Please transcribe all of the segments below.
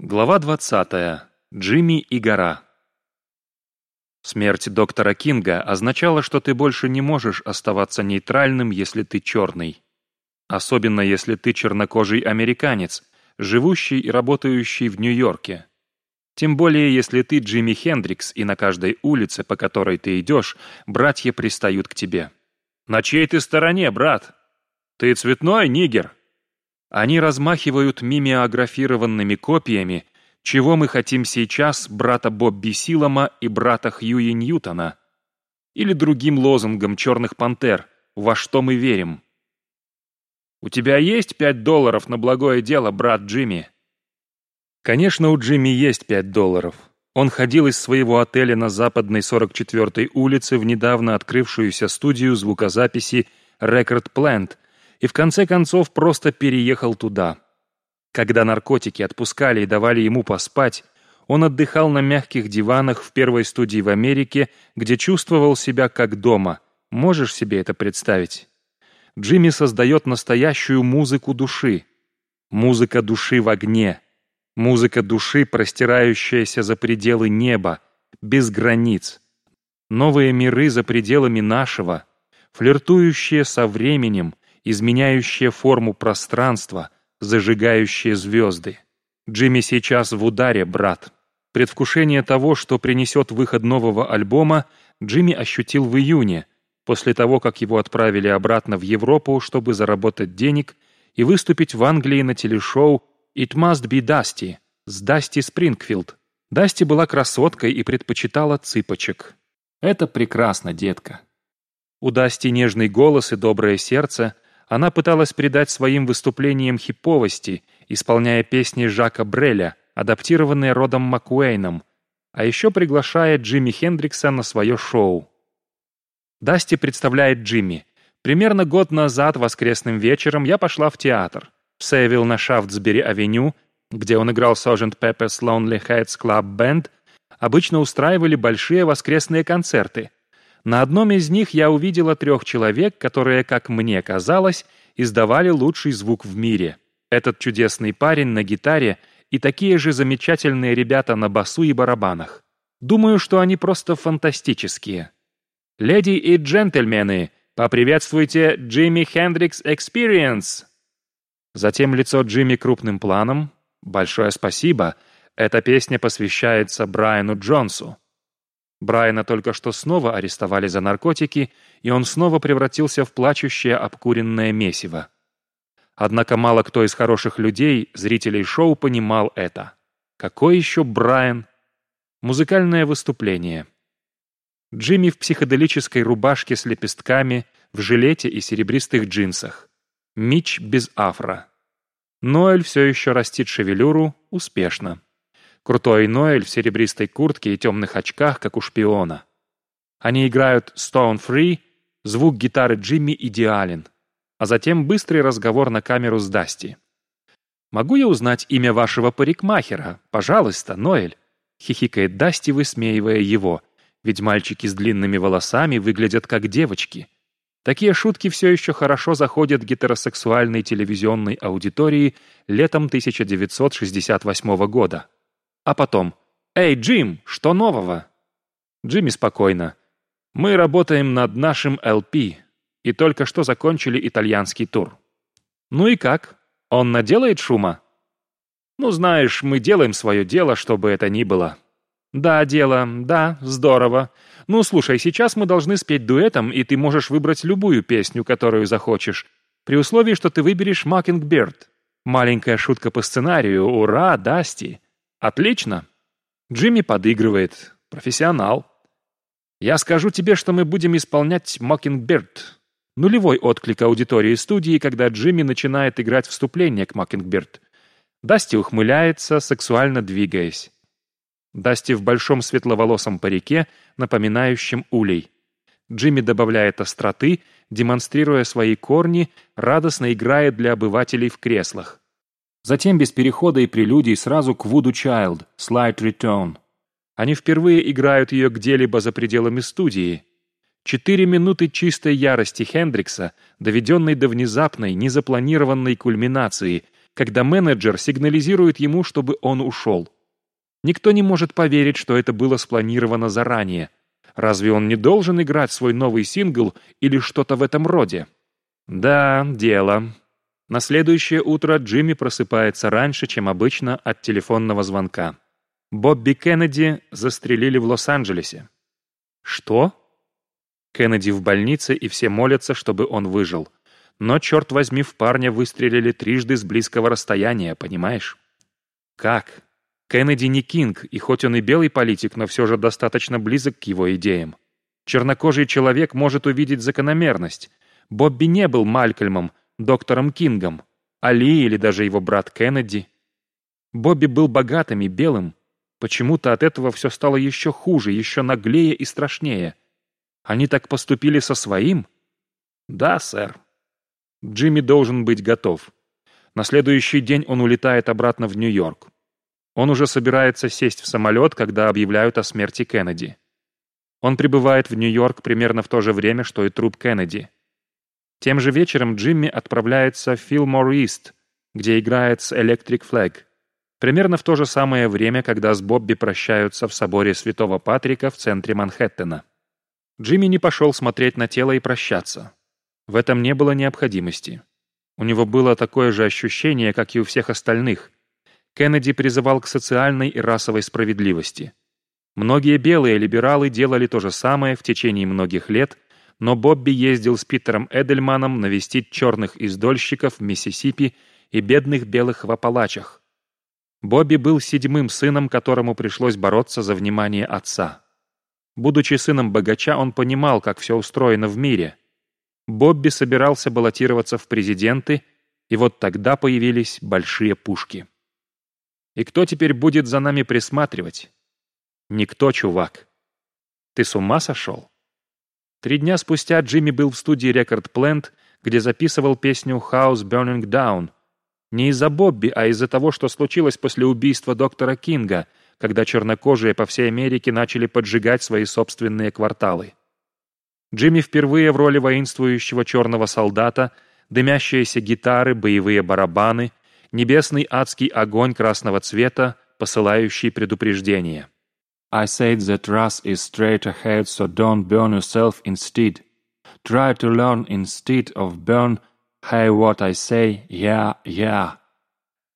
Глава 20. Джимми и гора. Смерть доктора Кинга означала, что ты больше не можешь оставаться нейтральным, если ты черный. Особенно если ты чернокожий американец, живущий и работающий в Нью-Йорке. Тем более, если ты Джимми Хендрикс, и на каждой улице, по которой ты идешь, братья пристают к тебе. «На чьей ты стороне, брат? Ты цветной, нигер?» Они размахивают мимеографированными копиями, чего мы хотим сейчас брата Бобби Силома и брата Хьюи Ньютона, или другим лозунгом «Черных пантер» «Во что мы верим». «У тебя есть пять долларов на благое дело, брат Джимми?» Конечно, у Джимми есть пять долларов. Он ходил из своего отеля на западной 44-й улице в недавно открывшуюся студию звукозаписи Record Plant – и в конце концов просто переехал туда. Когда наркотики отпускали и давали ему поспать, он отдыхал на мягких диванах в первой студии в Америке, где чувствовал себя как дома. Можешь себе это представить? Джимми создает настоящую музыку души. Музыка души в огне. Музыка души, простирающаяся за пределы неба, без границ. Новые миры за пределами нашего, флиртующие со временем, изменяющее форму пространства, зажигающее звезды. Джимми сейчас в ударе, брат. Предвкушение того, что принесет выход нового альбома, Джимми ощутил в июне, после того, как его отправили обратно в Европу, чтобы заработать денег и выступить в Англии на телешоу «It Must Be Dusty» с Дасти Спрингфилд. Дасти была красоткой и предпочитала цыпочек. Это прекрасно, детка. У Дасти нежный голос и доброе сердце — она пыталась придать своим выступлениям хиповости, исполняя песни Жака Бреля, адаптированные Родом Макуэйном, а еще приглашая Джимми Хендрикса на свое шоу. Дасти представляет Джимми. Примерно год назад, воскресным вечером, я пошла в театр. В Сейвилл на Шафтсбери-авеню, где он играл Sgt. Pepper's Lonely Heads Club Band, обычно устраивали большие воскресные концерты – на одном из них я увидела трех человек, которые, как мне казалось, издавали лучший звук в мире. Этот чудесный парень на гитаре и такие же замечательные ребята на басу и барабанах. Думаю, что они просто фантастические. Леди и джентльмены, поприветствуйте Джимми Хендрикс Experience. Затем лицо Джимми крупным планом. Большое спасибо. Эта песня посвящается Брайану Джонсу. Брайана только что снова арестовали за наркотики, и он снова превратился в плачущее обкуренное месиво. Однако мало кто из хороших людей, зрителей шоу, понимал это. Какой еще Брайан? Музыкальное выступление. Джимми в психоделической рубашке с лепестками, в жилете и серебристых джинсах. Мич без афро. Ноэль все еще растит шевелюру успешно. Крутой Ноэль в серебристой куртке и темных очках, как у шпиона. Они играют «Stone Free», звук гитары Джимми идеален, а затем быстрый разговор на камеру с Дасти. «Могу я узнать имя вашего парикмахера? Пожалуйста, Ноэль», — хихикает Дасти, высмеивая его, ведь мальчики с длинными волосами выглядят как девочки. Такие шутки все еще хорошо заходят гетеросексуальной телевизионной аудитории летом 1968 года. А потом «Эй, Джим, что нового?» Джимми спокойно. «Мы работаем над нашим LP и только что закончили итальянский тур». «Ну и как? Он наделает шума?» «Ну, знаешь, мы делаем свое дело, чтобы это ни было». «Да, дело, да, здорово. Ну, слушай, сейчас мы должны спеть дуэтом, и ты можешь выбрать любую песню, которую захочешь, при условии, что ты выберешь «Mockingbird». Маленькая шутка по сценарию. Ура, Дасти!» Отлично. Джимми подыгрывает. Профессионал. Я скажу тебе, что мы будем исполнять «Mockingbird». Нулевой отклик аудитории студии, когда Джимми начинает играть вступление к «Mockingbird». Дасти ухмыляется, сексуально двигаясь. Дасти в большом светловолосом парике, напоминающем улей. Джимми добавляет остроты, демонстрируя свои корни, радостно играет для обывателей в креслах. Затем без перехода и прелюдий сразу к Вуду Чайлд, Slight Return. Они впервые играют ее где-либо за пределами студии. Четыре минуты чистой ярости Хендрикса, доведенной до внезапной, незапланированной кульминации, когда менеджер сигнализирует ему, чтобы он ушел. Никто не может поверить, что это было спланировано заранее. Разве он не должен играть свой новый сингл или что-то в этом роде? Да, дело. На следующее утро Джимми просыпается раньше, чем обычно, от телефонного звонка. Бобби Кеннеди застрелили в Лос-Анджелесе. Что? Кеннеди в больнице, и все молятся, чтобы он выжил. Но, черт возьми, в парня выстрелили трижды с близкого расстояния, понимаешь? Как? Кеннеди не Кинг, и хоть он и белый политик, но все же достаточно близок к его идеям. Чернокожий человек может увидеть закономерность. Бобби не был Малькольмом, доктором Кингом, Али или даже его брат Кеннеди. Бобби был богатым и белым. Почему-то от этого все стало еще хуже, еще наглее и страшнее. Они так поступили со своим? Да, сэр. Джимми должен быть готов. На следующий день он улетает обратно в Нью-Йорк. Он уже собирается сесть в самолет, когда объявляют о смерти Кеннеди. Он прибывает в Нью-Йорк примерно в то же время, что и труп Кеннеди. Тем же вечером Джимми отправляется в Филмор Ист, где играет с Electric Flag. Примерно в то же самое время, когда с Бобби прощаются в соборе Святого Патрика в центре Манхэттена. Джимми не пошел смотреть на тело и прощаться. В этом не было необходимости. У него было такое же ощущение, как и у всех остальных. Кеннеди призывал к социальной и расовой справедливости. Многие белые либералы делали то же самое в течение многих лет – но Бобби ездил с Питером Эдельманом навестить черных издольщиков в Миссисипи и бедных белых в Апалачах. Бобби был седьмым сыном, которому пришлось бороться за внимание отца. Будучи сыном богача, он понимал, как все устроено в мире. Бобби собирался баллотироваться в президенты, и вот тогда появились большие пушки. И кто теперь будет за нами присматривать? Никто, чувак. Ты с ума сошел? Три дня спустя Джимми был в студии Record Plant, где записывал песню «House Burning Down». Не из-за Бобби, а из-за того, что случилось после убийства доктора Кинга, когда чернокожие по всей Америке начали поджигать свои собственные кварталы. Джимми впервые в роли воинствующего черного солдата, дымящиеся гитары, боевые барабаны, небесный адский огонь красного цвета, посылающий предупреждение. I said that Russ is straight ahead, so don't burn yourself instead. Try to learn instead of burn. Hey, what I say, yeah, yeah.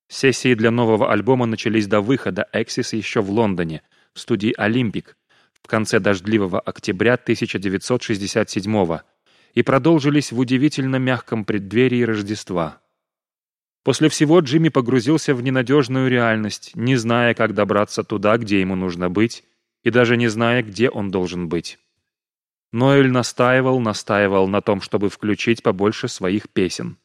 Сессии для нового альбома начались до выхода Exis еще в Лондоне, в студии «Олимпик», в конце дождливого октября 1967 и продолжились в удивительно мягком преддверии Рождества. После всего Джимми погрузился в ненадежную реальность, не зная, как добраться туда, где ему нужно быть, и даже не зная, где он должен быть. Ноэль настаивал, настаивал на том, чтобы включить побольше своих песен.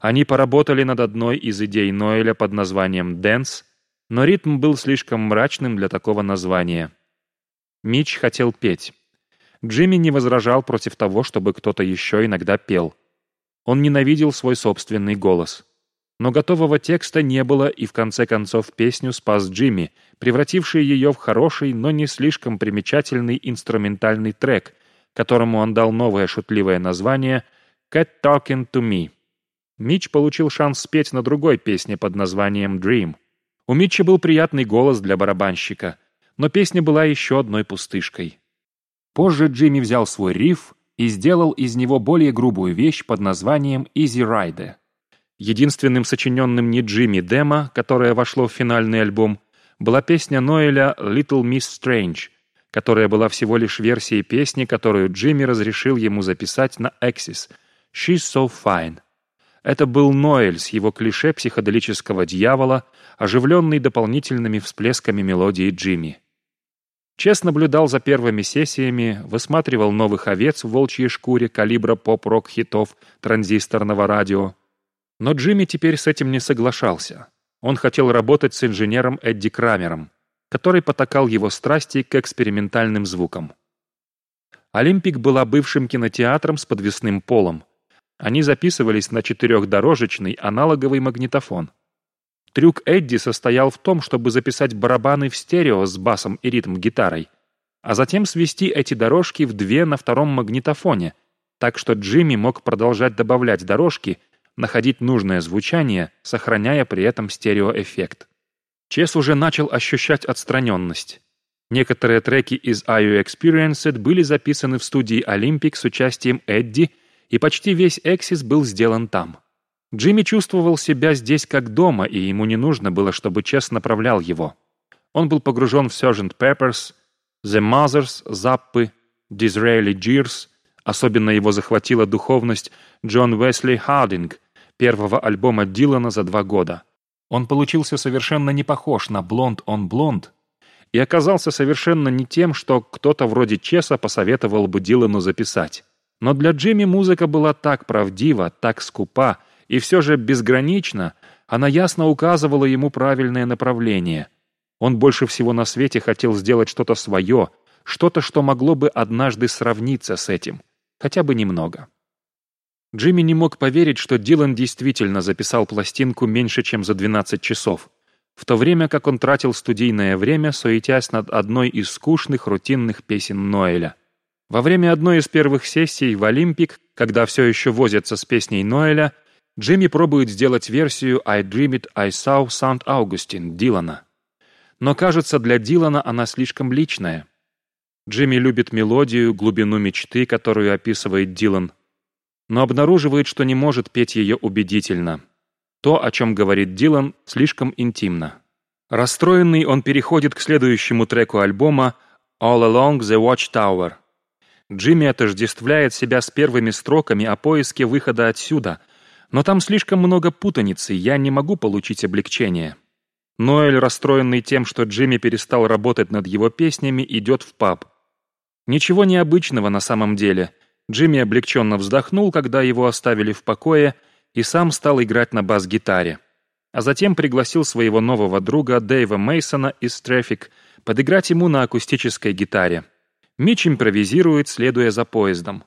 Они поработали над одной из идей Ноэля под названием «Дэнс», но ритм был слишком мрачным для такого названия. Мич хотел петь. Джимми не возражал против того, чтобы кто-то еще иногда пел. Он ненавидел свой собственный голос. Но готового текста не было, и в конце концов песню спас Джимми, превративший ее в хороший, но не слишком примечательный инструментальный трек, которому он дал новое шутливое название «Cat Talking to Me». Митч получил шанс спеть на другой песне под названием «Dream». У Митча был приятный голос для барабанщика, но песня была еще одной пустышкой. Позже Джимми взял свой риф и сделал из него более грубую вещь под названием «Easy Rider». Единственным сочиненным не Джимми демо, которое вошло в финальный альбом, была песня Ноэля «Little Miss Strange», которая была всего лишь версией песни, которую Джимми разрешил ему записать на Axis «She's So Fine». Это был Ноэль с его клише психоделического дьявола, оживленный дополнительными всплесками мелодии Джимми. Чес наблюдал за первыми сессиями, высматривал новых овец в волчьей шкуре калибра поп-рок хитов транзисторного радио, но Джимми теперь с этим не соглашался. Он хотел работать с инженером Эдди Крамером, который потакал его страсти к экспериментальным звукам. «Олимпик» была бывшим кинотеатром с подвесным полом. Они записывались на четырехдорожечный аналоговый магнитофон. Трюк Эдди состоял в том, чтобы записать барабаны в стерео с басом и ритм-гитарой, а затем свести эти дорожки в две на втором магнитофоне, так что Джимми мог продолжать добавлять дорожки – находить нужное звучание, сохраняя при этом стереоэффект. Чес уже начал ощущать отстраненность. Некоторые треки из Are You Experienced были записаны в студии Olympic с участием Эдди, и почти весь Эксис был сделан там. Джимми чувствовал себя здесь как дома, и ему не нужно было, чтобы Чес направлял его. Он был погружен в Sgt. Peppers, The Mothers, Заппы, Disraeli Gears, особенно его захватила духовность Джон Уэсли Хардинг, первого альбома Дилана за два года. Он получился совершенно не похож на «Блонд он блонд» и оказался совершенно не тем, что кто-то вроде Чеса посоветовал бы Дилану записать. Но для Джимми музыка была так правдива, так скупа, и все же безгранично, она ясно указывала ему правильное направление. Он больше всего на свете хотел сделать что-то свое, что-то, что могло бы однажды сравниться с этим, хотя бы немного. Джимми не мог поверить, что Дилан действительно записал пластинку меньше, чем за 12 часов, в то время как он тратил студийное время, суетясь над одной из скучных рутинных песен Ноэля. Во время одной из первых сессий в «Олимпик», когда все еще возятся с песней Ноэля, Джимми пробует сделать версию «I Dream It, I Saw St. Augustine» Дилана. Но кажется, для Дилана она слишком личная. Джимми любит мелодию, глубину мечты, которую описывает Дилан, но обнаруживает, что не может петь ее убедительно. То, о чем говорит Дилан, слишком интимно. Расстроенный, он переходит к следующему треку альбома «All Along the Watchtower». Джимми отождествляет себя с первыми строками о поиске выхода отсюда — но там слишком много путаницы, я не могу получить облегчение. Ноэль, расстроенный тем, что Джимми перестал работать над его песнями, идет в паб. Ничего необычного на самом деле. Джимми облегченно вздохнул, когда его оставили в покое, и сам стал играть на бас-гитаре. А затем пригласил своего нового друга Дэйва Мейсона из Traffic подыграть ему на акустической гитаре. Мич импровизирует, следуя за поездом.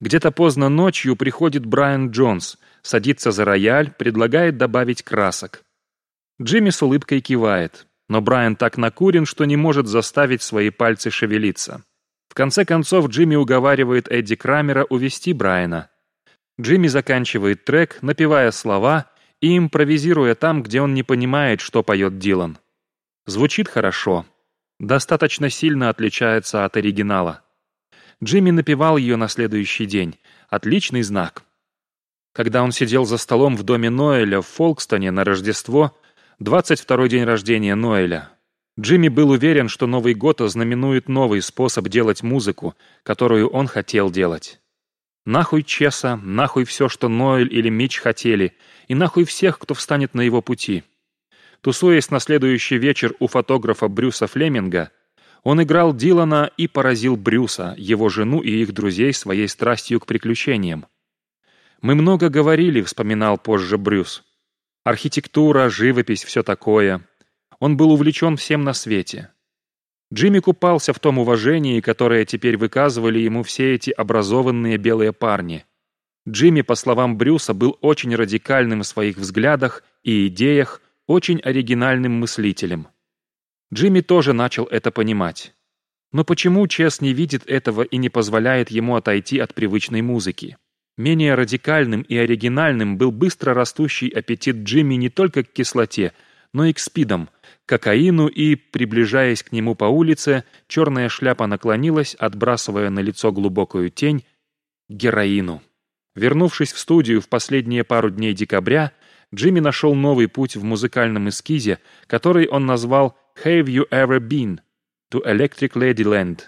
Где-то поздно ночью приходит Брайан Джонс, садится за рояль, предлагает добавить красок. Джимми с улыбкой кивает, но Брайан так накурен, что не может заставить свои пальцы шевелиться. В конце концов Джимми уговаривает Эдди Крамера увести Брайана. Джимми заканчивает трек, напевая слова и импровизируя там, где он не понимает, что поет Дилан. Звучит хорошо. Достаточно сильно отличается от оригинала. Джимми напевал ее на следующий день. Отличный знак. Когда он сидел за столом в доме Ноэля в Фолкстоне на Рождество, 22-й день рождения Ноэля, Джимми был уверен, что Новый год ознаменует новый способ делать музыку, которую он хотел делать. Нахуй Чеса, нахуй все, что Ноэль или Мич хотели, и нахуй всех, кто встанет на его пути. Тусуясь на следующий вечер у фотографа Брюса Флеминга, он играл Дилана и поразил Брюса, его жену и их друзей своей страстью к приключениям. «Мы много говорили», — вспоминал позже Брюс. «Архитектура, живопись, все такое. Он был увлечен всем на свете. Джимми купался в том уважении, которое теперь выказывали ему все эти образованные белые парни. Джимми, по словам Брюса, был очень радикальным в своих взглядах и идеях, очень оригинальным мыслителем. Джимми тоже начал это понимать. Но почему Чес не видит этого и не позволяет ему отойти от привычной музыки? Менее радикальным и оригинальным был быстро растущий аппетит Джимми не только к кислоте, но и к спидам, кокаину и, приближаясь к нему по улице, черная шляпа наклонилась, отбрасывая на лицо глубокую тень, героину. Вернувшись в студию в последние пару дней декабря, Джимми нашел новый путь в музыкальном эскизе, который он назвал «Have You Ever Been?» to Electric Ladyland.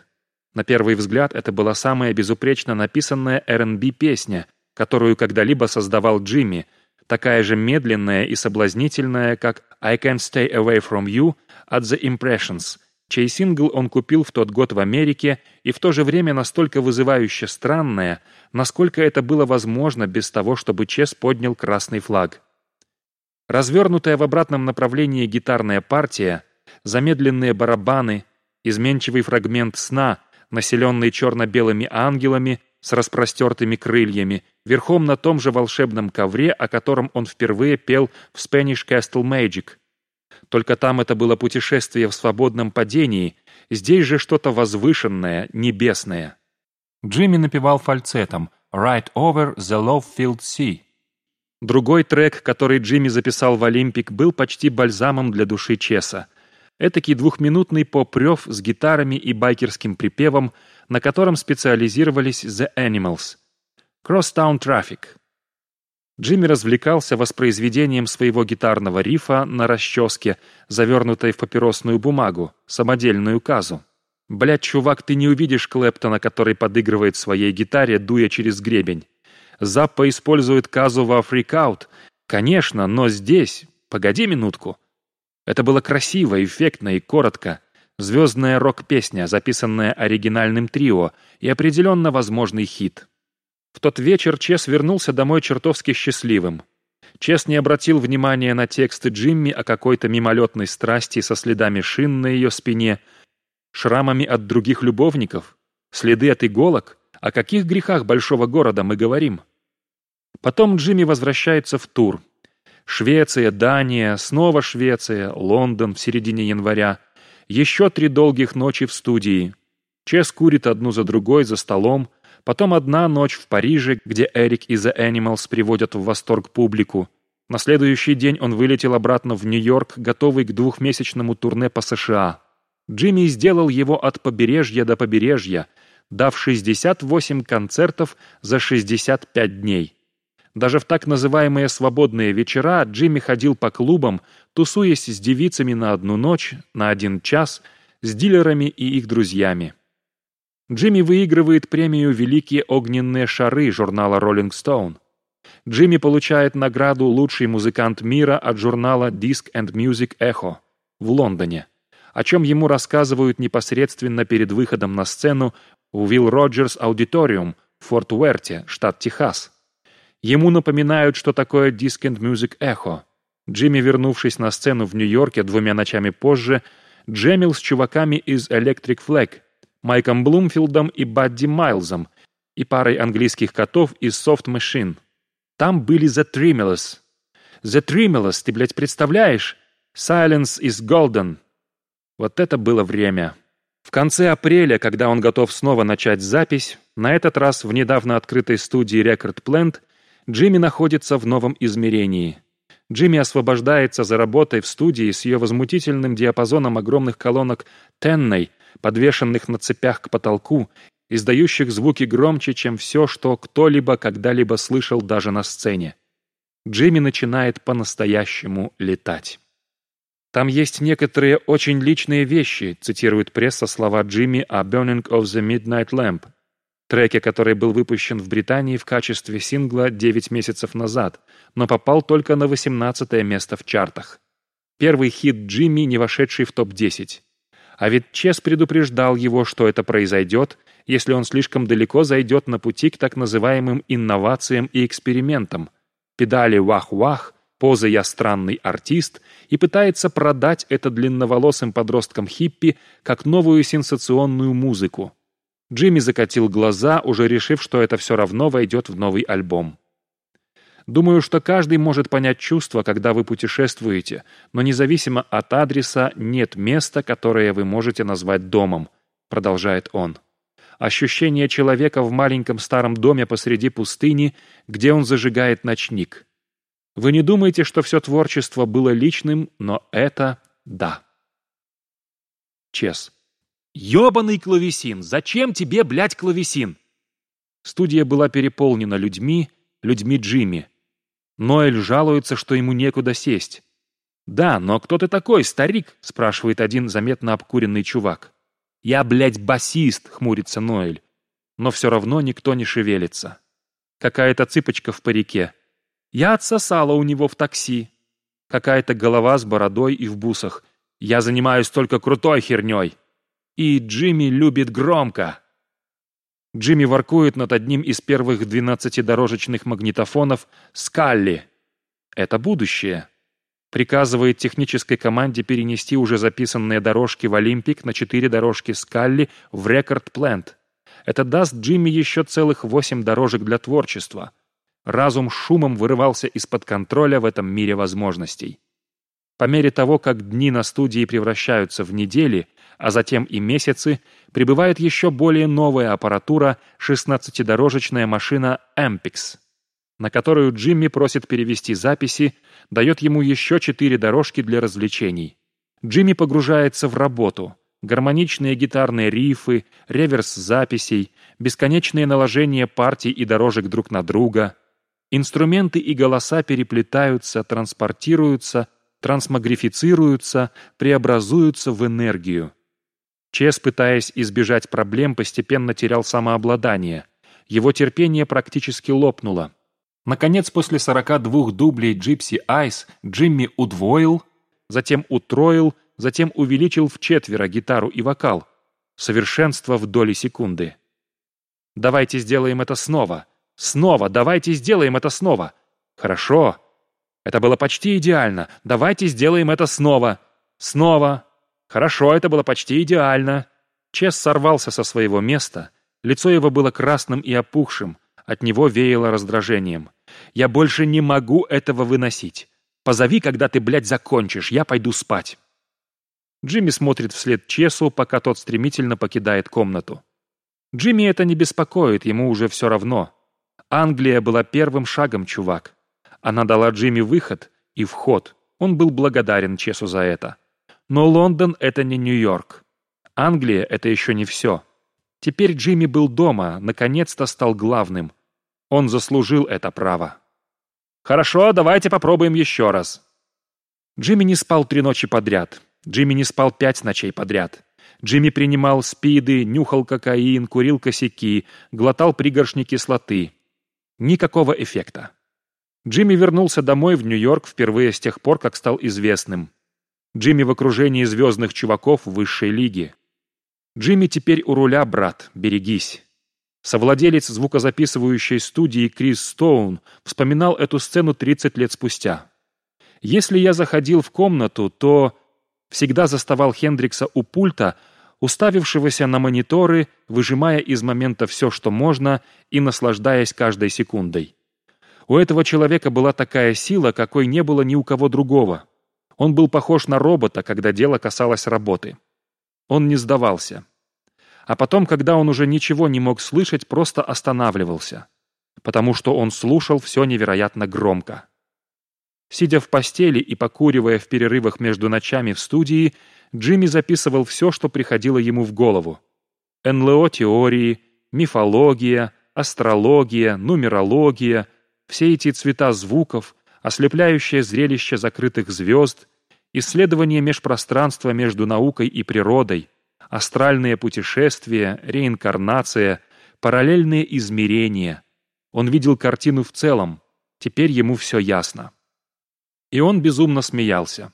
На первый взгляд это была самая безупречно написанная R&B песня, которую когда-либо создавал Джимми, такая же медленная и соблазнительная, как «I Can't Stay Away From You» от The Impressions, чей сингл он купил в тот год в Америке и в то же время настолько вызывающе странная, насколько это было возможно без того, чтобы Чес поднял красный флаг. Развернутая в обратном направлении гитарная партия, замедленные барабаны, изменчивый фрагмент сна, населенный черно-белыми ангелами с распростертыми крыльями, верхом на том же волшебном ковре, о котором он впервые пел в Spanish Castle Magic. Только там это было путешествие в свободном падении, здесь же что-то возвышенное, небесное. Джимми напевал фальцетом «Right over the love-filled sea». Другой трек, который Джимми записал в «Олимпик», был почти бальзамом для души Чеса. Этакий двухминутный поп-рев с гитарами и байкерским припевом, на котором специализировались The Animals. Crosstown Traffic. Джимми развлекался воспроизведением своего гитарного рифа на расческе, завернутой в папиросную бумагу, самодельную казу. «Блядь, чувак, ты не увидишь Клэптона, который подыгрывает своей гитаре, дуя через гребень. Заппа использует казу во фрикаут. Конечно, но здесь... Погоди минутку». Это было красиво, эффектно и коротко. Звездная рок-песня, записанная оригинальным трио, и определенно возможный хит. В тот вечер Чес вернулся домой чертовски счастливым. Чес не обратил внимания на тексты Джимми о какой-то мимолетной страсти со следами шин на ее спине, шрамами от других любовников, следы от иголок. О каких грехах большого города мы говорим? Потом Джимми возвращается в тур. Швеция, Дания, снова Швеция, Лондон в середине января. Еще три долгих ночи в студии. Чес курит одну за другой за столом, Потом одна ночь в Париже, где Эрик и The Animals приводят в восторг публику. На следующий день он вылетел обратно в Нью-Йорк, готовый к двухмесячному турне по США. Джимми сделал его от побережья до побережья, дав 68 концертов за 65 дней. Даже в так называемые «свободные вечера» Джимми ходил по клубам, тусуясь с девицами на одну ночь, на один час, с дилерами и их друзьями. Джимми выигрывает премию «Великие огненные шары» журнала Rolling Stone. Джимми получает награду «Лучший музыкант мира» от журнала Disc and Music Echo в Лондоне, о чем ему рассказывают непосредственно перед выходом на сцену в Will Rogers Auditorium в Форт Уэрте, штат Техас. Ему напоминают, что такое Disc and Music Echo. Джимми, вернувшись на сцену в Нью-Йорке двумя ночами позже, джемил с чуваками из Electric Flag – Майком Блумфилдом и Бадди Майлзом и парой английских котов из Soft Machine. Там были The Tremulous. The Tremulous, ты, блядь, представляешь? Silence is golden. Вот это было время. В конце апреля, когда он готов снова начать запись, на этот раз в недавно открытой студии Record Plant, Джимми находится в новом измерении. Джимми освобождается за работой в студии с ее возмутительным диапазоном огромных колонок Тенной, подвешенных на цепях к потолку, издающих звуки громче, чем все, что кто-либо когда-либо слышал даже на сцене. Джимми начинает по-настоящему летать. «Там есть некоторые очень личные вещи», цитирует пресса слова Джимми о «Burning of the Midnight Lamp», треке, который был выпущен в Британии в качестве сингла 9 месяцев назад, но попал только на 18 место в чартах. Первый хит Джимми, не вошедший в топ-10. А ведь Чес предупреждал его, что это произойдет, если он слишком далеко зайдет на пути к так называемым инновациям и экспериментам. Педали «вах-вах», поза «я странный артист» и пытается продать это длинноволосым подросткам хиппи как новую сенсационную музыку. Джимми закатил глаза, уже решив, что это все равно войдет в новый альбом. Думаю, что каждый может понять чувство, когда вы путешествуете, но независимо от адреса нет места, которое вы можете назвать домом, продолжает он. Ощущение человека в маленьком старом доме посреди пустыни, где он зажигает ночник. Вы не думаете, что все творчество было личным, но это да. Чес. «Ёбаный клавесин! Зачем тебе, блядь, клавесин?» Студия была переполнена людьми, людьми Джимми. Ноэль жалуется, что ему некуда сесть. «Да, но кто ты такой, старик?» — спрашивает один заметно обкуренный чувак. «Я, блядь, басист!» — хмурится Ноэль. Но все равно никто не шевелится. Какая-то цыпочка в парике. Я отсосала у него в такси. Какая-то голова с бородой и в бусах. Я занимаюсь только крутой херней. И Джимми любит громко. Джимми воркует над одним из первых двенадцатидорожечных магнитофонов «Скалли». Это будущее. Приказывает технической команде перенести уже записанные дорожки в Олимпик на четыре дорожки «Скалли» в Рекорд Плент. Это даст Джимми еще целых восемь дорожек для творчества. Разум шумом вырывался из-под контроля в этом мире возможностей. По мере того, как дни на студии превращаются в недели, а затем и месяцы, прибывает еще более новая аппаратура, 16-дорожечная машина Ampix. на которую Джимми просит перевести записи, дает ему еще четыре дорожки для развлечений. Джимми погружается в работу. Гармоничные гитарные рифы, реверс записей, бесконечные наложения партий и дорожек друг на друга. Инструменты и голоса переплетаются, транспортируются, трансмагрифицируются, преобразуются в энергию. Чес, пытаясь избежать проблем, постепенно терял самообладание. Его терпение практически лопнуло. Наконец, после 42 дублей Gypsy Eyes Джимми удвоил, затем утроил, затем увеличил в четверо гитару и вокал. Совершенство в доли секунды. «Давайте сделаем это снова. Снова, давайте сделаем это снова. Хорошо. Это было почти идеально. Давайте сделаем это снова. Снова. Хорошо, это было почти идеально». Чес сорвался со своего места. Лицо его было красным и опухшим. От него веяло раздражением. Я больше не могу этого выносить. Позови, когда ты, блядь, закончишь, я пойду спать». Джимми смотрит вслед Чесу, пока тот стремительно покидает комнату. Джимми это не беспокоит, ему уже все равно. Англия была первым шагом, чувак. Она дала Джимми выход и вход. Он был благодарен Чесу за это. Но Лондон — это не Нью-Йорк. Англия — это еще не все. Теперь Джимми был дома, наконец-то стал главным. Он заслужил это право. «Хорошо, давайте попробуем еще раз». Джимми не спал три ночи подряд. Джимми не спал пять ночей подряд. Джимми принимал спиды, нюхал кокаин, курил косяки, глотал пригоршни кислоты. Никакого эффекта. Джимми вернулся домой в Нью-Йорк впервые с тех пор, как стал известным. Джимми в окружении звездных чуваков высшей лиги. Джимми теперь у руля, брат, берегись. Совладелец звукозаписывающей студии Крис Стоун вспоминал эту сцену 30 лет спустя. «Если я заходил в комнату, то всегда заставал Хендрикса у пульта, уставившегося на мониторы, выжимая из момента все, что можно, и наслаждаясь каждой секундой. У этого человека была такая сила, какой не было ни у кого другого. Он был похож на робота, когда дело касалось работы. Он не сдавался а потом, когда он уже ничего не мог слышать, просто останавливался, потому что он слушал все невероятно громко. Сидя в постели и покуривая в перерывах между ночами в студии, Джимми записывал все, что приходило ему в голову. НЛО-теории, мифология, астрология, нумерология, все эти цвета звуков, ослепляющее зрелище закрытых звезд, исследование межпространства между наукой и природой, астральные путешествия, реинкарнация, параллельные измерения. Он видел картину в целом, теперь ему все ясно. И он безумно смеялся.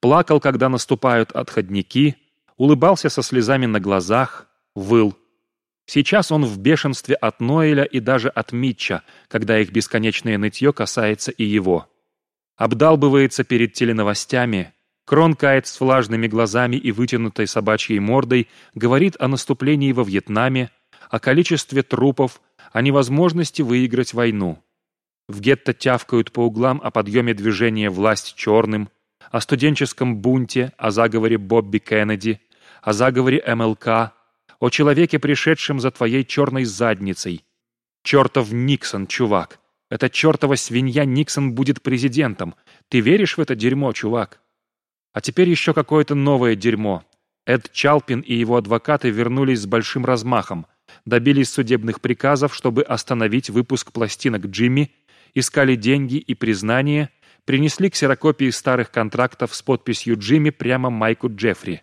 Плакал, когда наступают отходники, улыбался со слезами на глазах, выл. Сейчас он в бешенстве от Ноэля и даже от Митча, когда их бесконечное нытье касается и его. Обдалбывается перед теленовостями, Кронкайт с влажными глазами и вытянутой собачьей мордой говорит о наступлении во Вьетнаме, о количестве трупов, о невозможности выиграть войну. В гетто тявкают по углам о подъеме движения «Власть черным», о студенческом бунте, о заговоре Бобби Кеннеди, о заговоре МЛК, о человеке, пришедшем за твоей черной задницей. Чертов Никсон, чувак. Эта чертова свинья Никсон будет президентом. Ты веришь в это дерьмо, чувак? А теперь еще какое-то новое дерьмо. Эд Чалпин и его адвокаты вернулись с большим размахом, добились судебных приказов, чтобы остановить выпуск пластинок Джимми, искали деньги и признание, принесли ксерокопии старых контрактов с подписью Джимми прямо Майку Джеффри.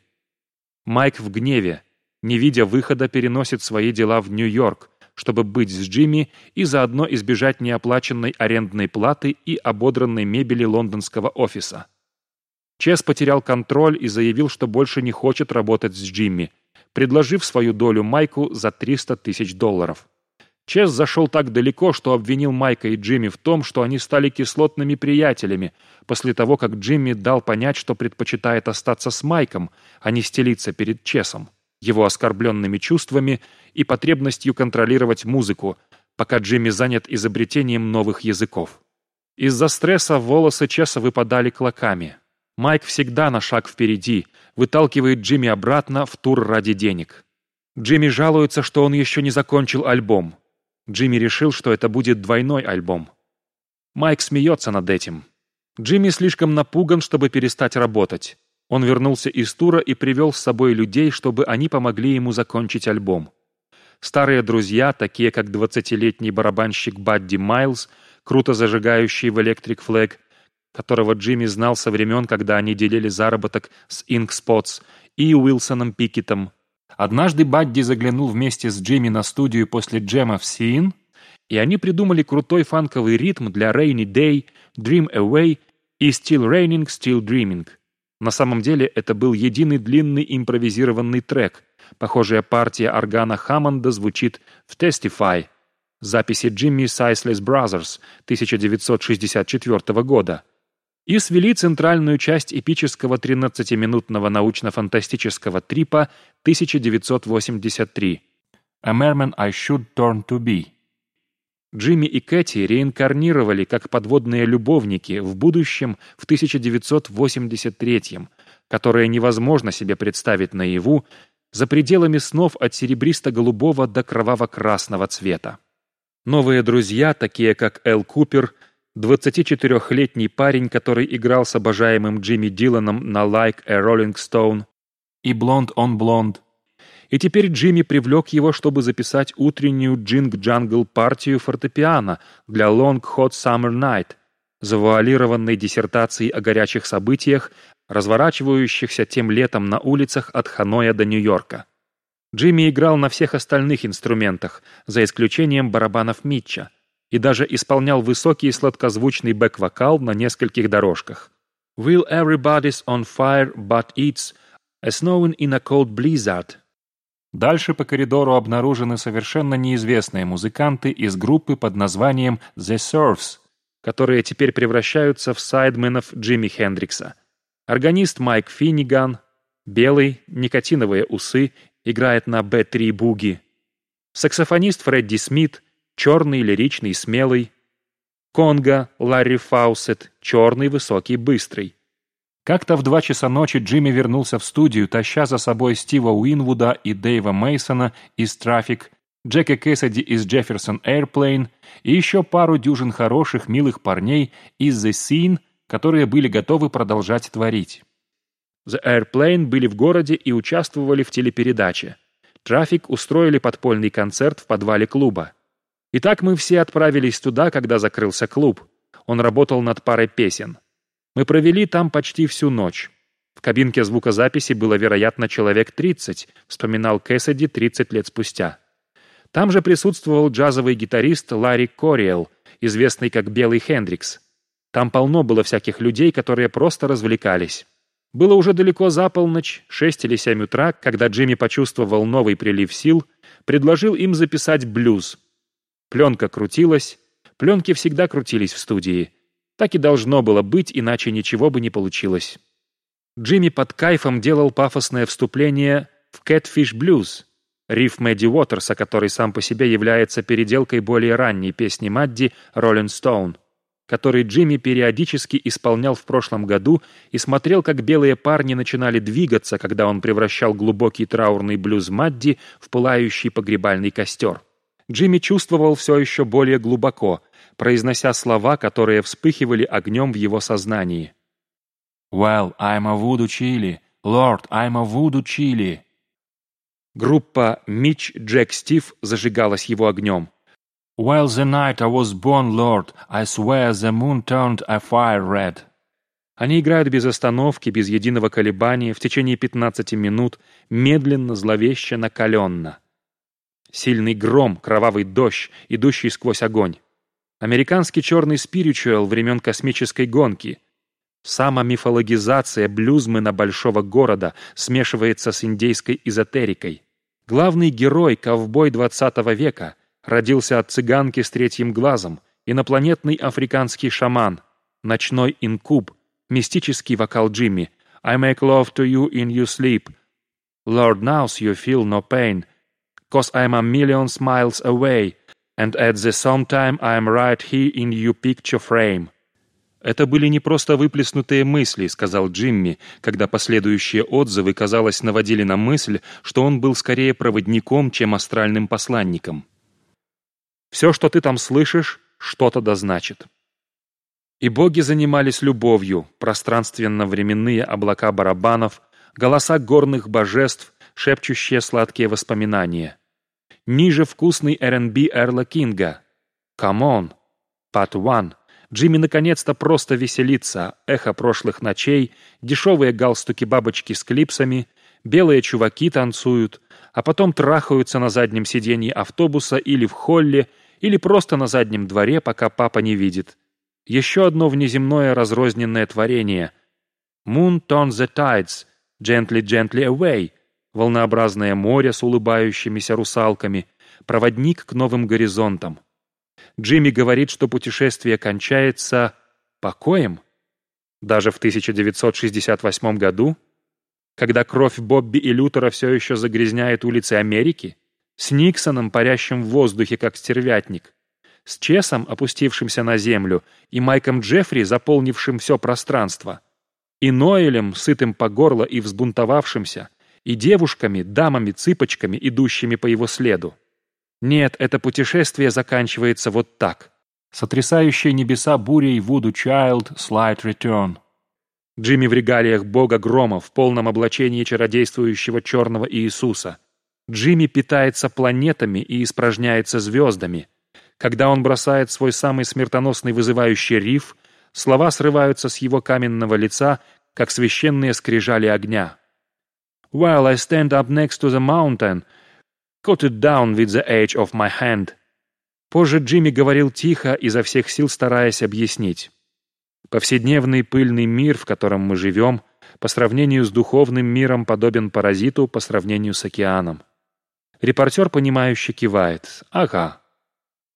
Майк в гневе, не видя выхода, переносит свои дела в Нью-Йорк, чтобы быть с Джимми и заодно избежать неоплаченной арендной платы и ободранной мебели лондонского офиса. Чес потерял контроль и заявил, что больше не хочет работать с Джимми, предложив свою долю Майку за 300 тысяч долларов. Чес зашел так далеко, что обвинил Майка и Джимми в том, что они стали кислотными приятелями, после того, как Джимми дал понять, что предпочитает остаться с Майком, а не стелиться перед Чесом, его оскорбленными чувствами и потребностью контролировать музыку, пока Джимми занят изобретением новых языков. Из-за стресса волосы Чеса выпадали клоками, Майк всегда на шаг впереди, выталкивает Джимми обратно в тур ради денег. Джимми жалуется, что он еще не закончил альбом. Джимми решил, что это будет двойной альбом. Майк смеется над этим. Джимми слишком напуган, чтобы перестать работать. Он вернулся из тура и привел с собой людей, чтобы они помогли ему закончить альбом. Старые друзья, такие как 20-летний барабанщик Бадди Майлз, круто зажигающий в Electric Flag, которого Джимми знал со времен, когда они делили заработок с Spots, и Уилсоном Пикетом. Однажды Бадди заглянул вместе с Джимми на студию после джема в Сиин, и они придумали крутой фанковый ритм для Rainy Day, Dream Away и Still Raining, Still Dreaming. На самом деле это был единый длинный импровизированный трек. Похожая партия органа Хаммонда звучит в Testify, записи Джимми Сайслес Brothers 1964 года и свели центральную часть эпического 13-минутного научно-фантастического трипа 1983 «A Merman I Should Turn to Be». Джимми и Кэти реинкарнировали как подводные любовники в будущем в 1983 которое невозможно себе представить наяву, за пределами снов от серебристо-голубого до кроваво-красного цвета. Новые друзья, такие как Эл Купер – 24-летний парень, который играл с обожаемым Джимми Диланом на «Like a Rolling Stone» и «Blonde on Blonde». И теперь Джимми привлек его, чтобы записать утреннюю jingle-jangle партию фортепиано для «Long Hot Summer Night», завуалированной диссертацией о горячих событиях, разворачивающихся тем летом на улицах от Ханоя до Нью-Йорка. Джимми играл на всех остальных инструментах, за исключением барабанов Митча – и даже исполнял высокий сладкозвучный бэк-вокал на нескольких дорожках. «Will everybody's on fire but it's a snowing in a cold blizzard?» Дальше по коридору обнаружены совершенно неизвестные музыканты из группы под названием «The Surfs», которые теперь превращаются в сайдменов Джимми Хендрикса. Органист Майк Финниган, белый, никотиновые усы, играет на Б-3 буги. Саксофонист Фредди Смит — черный, лиричный, смелый. Конго, Ларри Фаусет, черный, высокий, быстрый. Как-то в два часа ночи Джимми вернулся в студию, таща за собой Стива Уинвуда и Дэйва Мейсона из «Traffic», Джека Кэссиди из «Jefferson Airplane» и еще пару дюжин хороших, милых парней из «The Scene», которые были готовы продолжать творить. «The Airplane» были в городе и участвовали в телепередаче. «Traffic» устроили подпольный концерт в подвале клуба. Итак, мы все отправились туда, когда закрылся клуб. Он работал над парой песен. Мы провели там почти всю ночь. В кабинке звукозаписи было, вероятно, человек 30, вспоминал Кэссиди 30 лет спустя. Там же присутствовал джазовый гитарист Ларри Кориэл, известный как Белый Хендрикс. Там полно было всяких людей, которые просто развлекались. Было уже далеко за полночь, 6 или 7 утра, когда Джимми почувствовал новый прилив сил, предложил им записать блюз — Пленка крутилась. Пленки всегда крутились в студии. Так и должно было быть, иначе ничего бы не получилось. Джимми под кайфом делал пафосное вступление в «Catfish Blues», риф Мэдди Уотерса, который сам по себе является переделкой более ранней песни Мадди «Rolling Stone», который Джимми периодически исполнял в прошлом году и смотрел, как белые парни начинали двигаться, когда он превращал глубокий траурный блюз Мадди в пылающий погребальный костер. Джимми чувствовал все еще более глубоко, произнося слова, которые вспыхивали огнем в его сознании. «Well, I'm a voodoo chili. Lord, I'm a voodoo chili». Группа «Митч, Джек, Стив» зажигалась его огнем. «Well, the night I was born, Lord, I swear the moon turned a fire red». Они играют без остановки, без единого колебания, в течение 15 минут, медленно, зловеще, накаленно. Сильный гром, кровавый дождь, идущий сквозь огонь. Американский черный спиричуэл времен космической гонки. Самомифологизация блюзмена большого города смешивается с индейской эзотерикой. Главный герой, ковбой 20 века, родился от цыганки с третьим глазом, инопланетный африканский шаман, ночной инкуб, мистический вокал Джимми «I make love to you in your sleep», «Lord knows you feel no pain», cause I'm a million miles away, and at the same time I'm right here in your picture frame». «Это были не просто выплеснутые мысли», — сказал Джимми, когда последующие отзывы, казалось, наводили на мысль, что он был скорее проводником, чем астральным посланником. «Все, что ты там слышишь, что-то да значит». И боги занимались любовью, пространственно-временные облака барабанов, голоса горных божеств, шепчущие сладкие воспоминания. Ниже вкусный R&B Эрла Кинга. Come on. Part One. Джимми наконец-то просто веселится, эхо прошлых ночей, дешевые галстуки-бабочки с клипсами, белые чуваки танцуют, а потом трахаются на заднем сиденье автобуса или в холле, или просто на заднем дворе, пока папа не видит. Еще одно внеземное разрозненное творение. Moon turn the tides, gently, gently away, волнообразное море с улыбающимися русалками, проводник к новым горизонтам. Джимми говорит, что путешествие кончается покоем. Даже в 1968 году, когда кровь Бобби и Лютера все еще загрязняет улицы Америки, с Никсоном, парящим в воздухе, как стервятник, с Чесом, опустившимся на землю, и Майком Джеффри, заполнившим все пространство, и Ноэлем, сытым по горло и взбунтовавшимся, и девушками, дамами-цыпочками, идущими по его следу. Нет, это путешествие заканчивается вот так. Сотрясающие небеса бурей Вуду Чайлд Slight Return. Джимми в регалиях бога грома в полном облачении чародействующего черного Иисуса. Джимми питается планетами и испражняется звездами. Когда он бросает свой самый смертоносный вызывающий риф, слова срываются с его каменного лица, как священные скрижали огня. «While I stand up next to the mountain», Cut it down with the edge of my hand. Позже Джимми говорил тихо, изо всех сил стараясь объяснить. Повседневный пыльный мир, в котором мы живем, по сравнению с духовным миром подобен паразиту по сравнению с океаном. Репортер, понимающе кивает. Ага.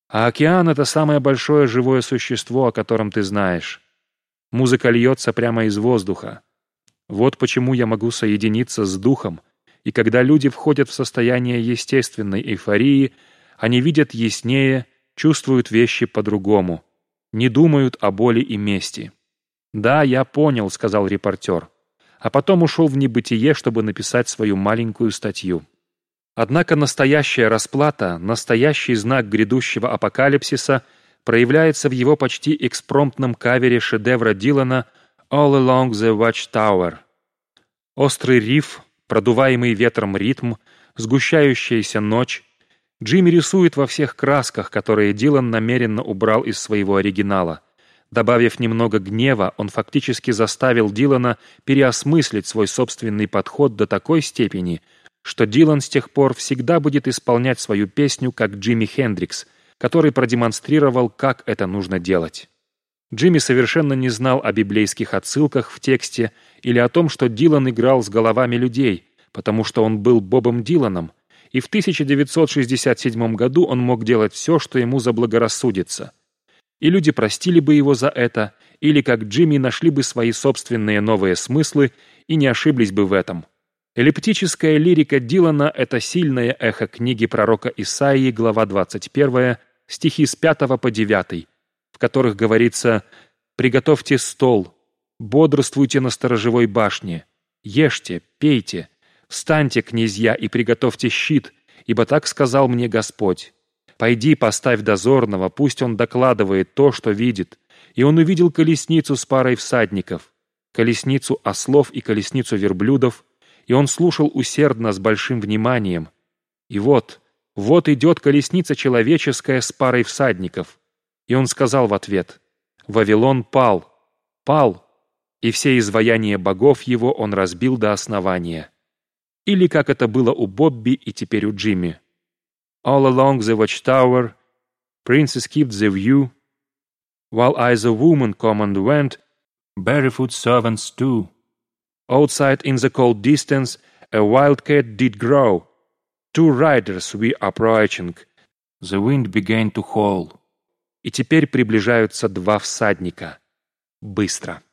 А океан — это самое большое живое существо, о котором ты знаешь. Музыка льется прямо из воздуха. Вот почему я могу соединиться с духом — и когда люди входят в состояние естественной эйфории, они видят яснее, чувствуют вещи по-другому, не думают о боли и мести. «Да, я понял», — сказал репортер, а потом ушел в небытие, чтобы написать свою маленькую статью. Однако настоящая расплата, настоящий знак грядущего апокалипсиса проявляется в его почти экспромтном кавере шедевра Дилана «All Along the Watchtower». Острый риф, продуваемый ветром ритм, сгущающаяся ночь. Джимми рисует во всех красках, которые Дилан намеренно убрал из своего оригинала. Добавив немного гнева, он фактически заставил Дилана переосмыслить свой собственный подход до такой степени, что Дилан с тех пор всегда будет исполнять свою песню как Джимми Хендрикс, который продемонстрировал, как это нужно делать. Джимми совершенно не знал о библейских отсылках в тексте или о том, что Дилан играл с головами людей, потому что он был Бобом Диланом, и в 1967 году он мог делать все, что ему заблагорассудится. И люди простили бы его за это, или, как Джимми, нашли бы свои собственные новые смыслы и не ошиблись бы в этом. Эллиптическая лирика Дилана — это сильное эхо книги пророка Исаии, глава 21, стихи с 5 по 9, в которых говорится «Приготовьте стол, бодрствуйте на сторожевой башне, ешьте, пейте, встаньте, князья, и приготовьте щит, ибо так сказал мне Господь. Пойди, поставь дозорного, пусть он докладывает то, что видит». И он увидел колесницу с парой всадников, колесницу ослов и колесницу верблюдов, и он слушал усердно с большим вниманием. И вот, вот идет колесница человеческая с парой всадников. И он сказал в ответ, «Вавилон пал, пал, и все изваяния богов его он разбил до основания». Или как это было у Бобби и теперь у Джимми. All along the watchtower, princes kept the view, while I the woman come and went, barefoot servants too. Outside in the cold distance, a wildcat did grow. Two riders we approaching. The wind began to howl. И теперь приближаются два всадника. Быстро.